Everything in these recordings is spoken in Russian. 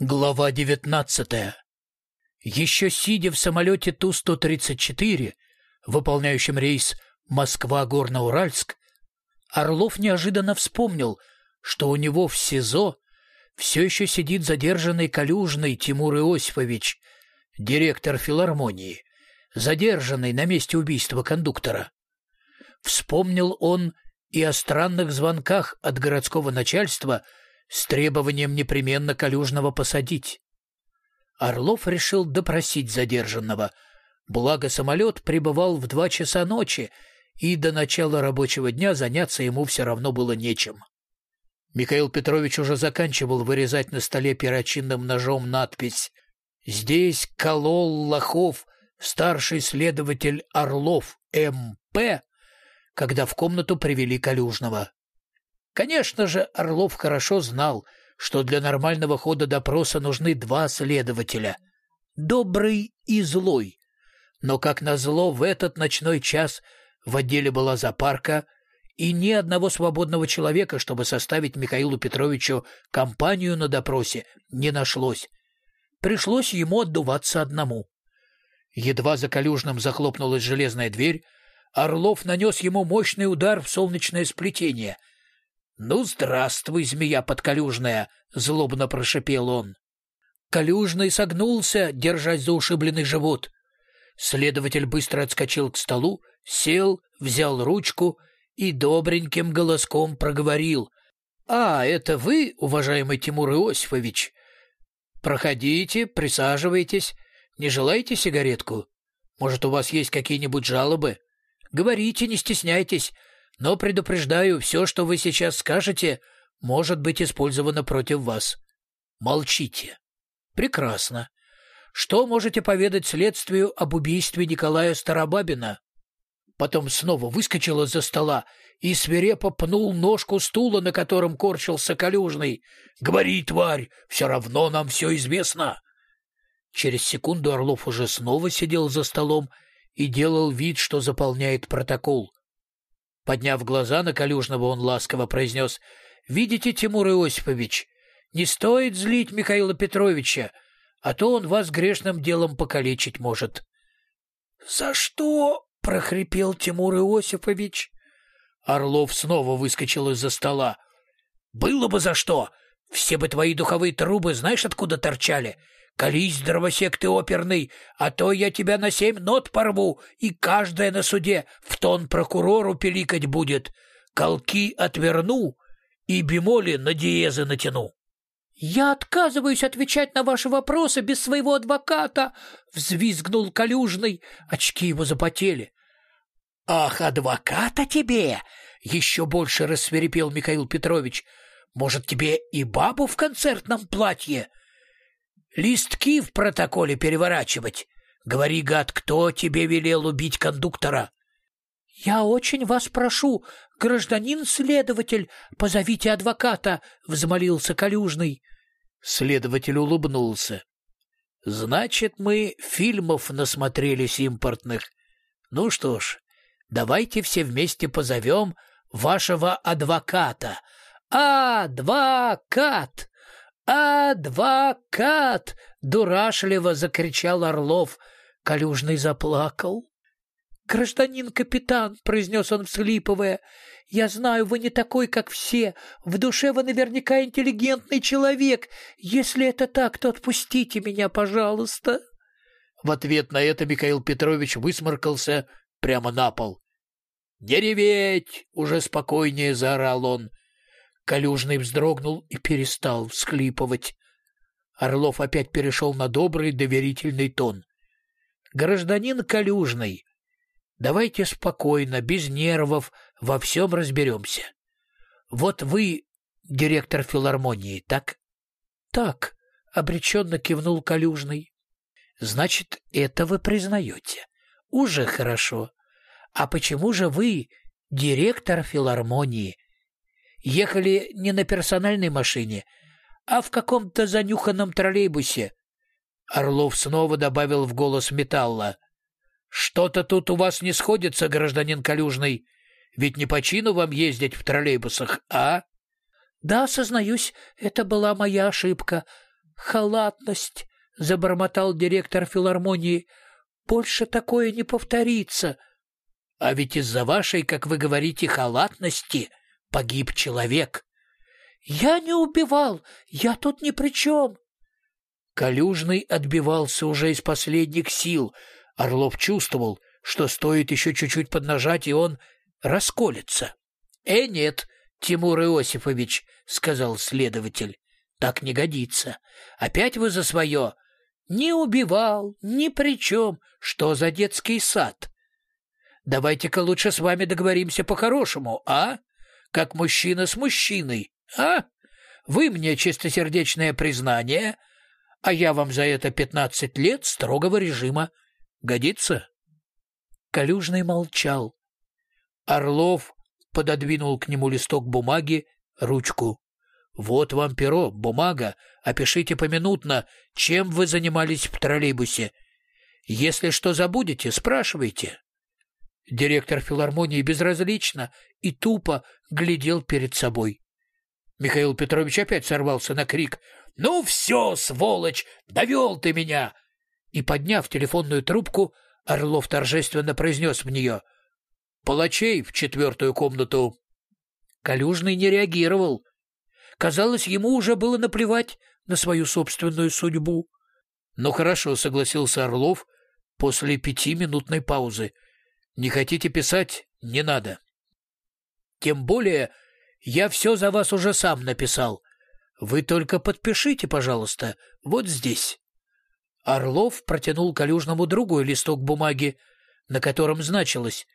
Глава девятнадцатая. Еще сидя в самолете Ту-134, выполняющем рейс Москва-Горно-Уральск, Орлов неожиданно вспомнил, что у него в СИЗО все еще сидит задержанный Калюжный Тимур Иосифович, директор филармонии, задержанный на месте убийства кондуктора. Вспомнил он и о странных звонках от городского начальства – с требованием непременно Калюжного посадить. Орлов решил допросить задержанного, благо самолет прибывал в два часа ночи, и до начала рабочего дня заняться ему все равно было нечем. Михаил Петрович уже заканчивал вырезать на столе перочинным ножом надпись «Здесь колол лохов, старший следователь Орлов М.П., когда в комнату привели Калюжного. Конечно же, Орлов хорошо знал, что для нормального хода допроса нужны два следователя — добрый и злой. Но, как назло, в этот ночной час в отделе была запарка, и ни одного свободного человека, чтобы составить Михаилу Петровичу компанию на допросе, не нашлось. Пришлось ему отдуваться одному. Едва за Калюжным захлопнулась железная дверь, Орлов нанес ему мощный удар в солнечное сплетение — «Ну, здравствуй, змея подколюжная!» — злобно прошипел он. Калюжный согнулся, держась за ушибленный живот. Следователь быстро отскочил к столу, сел, взял ручку и добреньким голоском проговорил. «А, это вы, уважаемый Тимур Иосифович? Проходите, присаживайтесь. Не желаете сигаретку? Может, у вас есть какие-нибудь жалобы? Говорите, не стесняйтесь. Но предупреждаю, все, что вы сейчас скажете, может быть использовано против вас. Молчите. Прекрасно. Что можете поведать следствию об убийстве Николая Старобабина? Потом снова выскочил из-за стола и свирепо пнул ножку стула, на котором корчился Калюжный. «Говори, тварь, все равно нам все известно!» Через секунду Орлов уже снова сидел за столом и делал вид, что заполняет протокол. Подняв глаза на Калюжного, он ласково произнес, «Видите, Тимур Иосифович, не стоит злить Михаила Петровича, а то он вас грешным делом покалечить может». «За что?» — прохрипел Тимур Иосифович. Орлов снова выскочил из-за стола. «Было бы за что! Все бы твои духовые трубы знаешь откуда торчали? Колись, дровосек ты оперный, а то я тебя на семь нот порву, и каждая на суде в тон прокурору пиликать будет. Колки отверну и бемоли на диезы натяну. «Я отказываюсь отвечать на ваши вопросы без своего адвоката!» — взвизгнул Калюжный. Очки его запотели. «Ах, адвоката тебе!» — еще больше рассверепел Михаил Петрович. «Может, тебе и бабу в концертном платье?» Листки в протоколе переворачивать. Говори, гад, кто тебе велел убить кондуктора? — Я очень вас прошу, гражданин-следователь, позовите адвоката, — взмолился Калюжный. Следователь улыбнулся. — Значит, мы фильмов насмотрелись импортных. Ну что ж, давайте все вместе позовем вашего адвоката. Адвокат! «Адвокат!» — дурашливо закричал Орлов. Калюжный заплакал. «Гражданин капитан», — произнес он, всхлипывая, — «я знаю, вы не такой, как все. В душе вы наверняка интеллигентный человек. Если это так, то отпустите меня, пожалуйста». В ответ на это Михаил Петрович высморкался прямо на пол. «Не реветь!» — уже спокойнее заорал он. Калюжный вздрогнул и перестал всхлипывать. Орлов опять перешел на добрый доверительный тон. «Гражданин Калюжный, давайте спокойно, без нервов, во всем разберемся. Вот вы директор филармонии, так?» «Так», — обреченно кивнул Калюжный. «Значит, это вы признаете. Уже хорошо. А почему же вы директор филармонии?» Ехали не на персональной машине, а в каком-то занюханном троллейбусе. Орлов снова добавил в голос металла. «Что-то тут у вас не сходится, гражданин Калюжный. Ведь не по чину вам ездить в троллейбусах, а?» «Да, сознаюсь, это была моя ошибка. халатность, — забормотал директор филармонии. «Больше такое не повторится. А ведь из-за вашей, как вы говорите, халатности погиб человек». «Я не убивал, я тут ни при чем». Калюжный отбивался уже из последних сил. Орлов чувствовал, что стоит еще чуть-чуть поднажать, и он расколется. «Э, нет, Тимур Иосифович», — сказал следователь, — «так не годится. Опять вы за свое. Не убивал, ни при чем. Что за детский сад? Давайте-ка лучше с вами договоримся по-хорошему, а? Как мужчина с мужчиной, а? Вы мне чистосердечное признание, а я вам за это пятнадцать лет строгого режима. Годится?» Калюжный молчал. Орлов пододвинул к нему листок бумаги, ручку. «Вот вам перо, бумага. Опишите поминутно, чем вы занимались в троллейбусе. Если что забудете, спрашивайте». Директор филармонии безразлично и тупо глядел перед собой. Михаил Петрович опять сорвался на крик. «Ну все, сволочь, довел ты меня!» И, подняв телефонную трубку, Орлов торжественно произнес в нее. «Палачей в четвертую комнату!» Калюжный не реагировал, Казалось, ему уже было наплевать на свою собственную судьбу. «Ну хорошо», — согласился Орлов после пятиминутной паузы. «Не хотите писать? Не надо». «Тем более я все за вас уже сам написал. Вы только подпишите, пожалуйста, вот здесь». Орлов протянул Калюжному другой листок бумаги, на котором значилось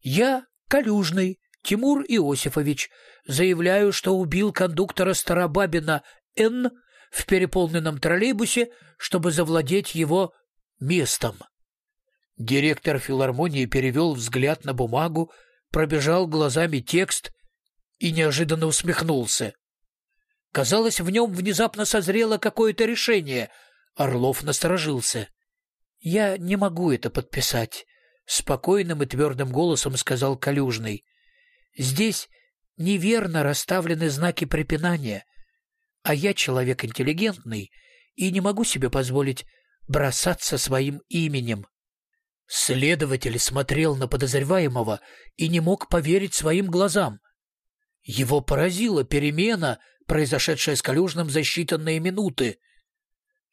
«Я, Калюжный, Тимур Иосифович, заявляю, что убил кондуктора Старобабина Н. в переполненном троллейбусе, чтобы завладеть его местом. Директор филармонии перевел взгляд на бумагу, пробежал глазами текст и неожиданно усмехнулся. Казалось, в нем внезапно созрело какое-то решение. Орлов насторожился. «Я не могу это подписать», — спокойным и твердым голосом сказал Калюжный. Здесь неверно расставлены знаки препинания, а я человек интеллигентный и не могу себе позволить бросаться своим именем. Следователь смотрел на подозреваемого и не мог поверить своим глазам. Его поразила перемена, произошедшая с Калюжным за считанные минуты.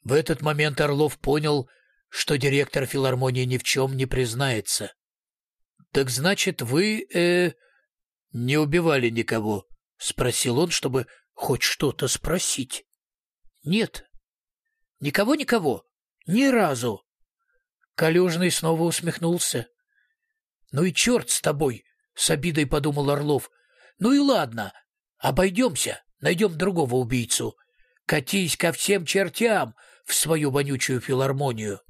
В этот момент Орлов понял, что директор филармонии ни в чем не признается. — Так значит, вы, э, не убивали никого? — спросил он, чтобы хоть что-то спросить. — Нет. — Никого-никого. Ни разу. Калюжный снова усмехнулся. — Ну и черт с тобой! — с обидой подумал Орлов. — Ну и ладно, обойдемся, найдем другого убийцу. Катись ко всем чертям в свою вонючую филармонию.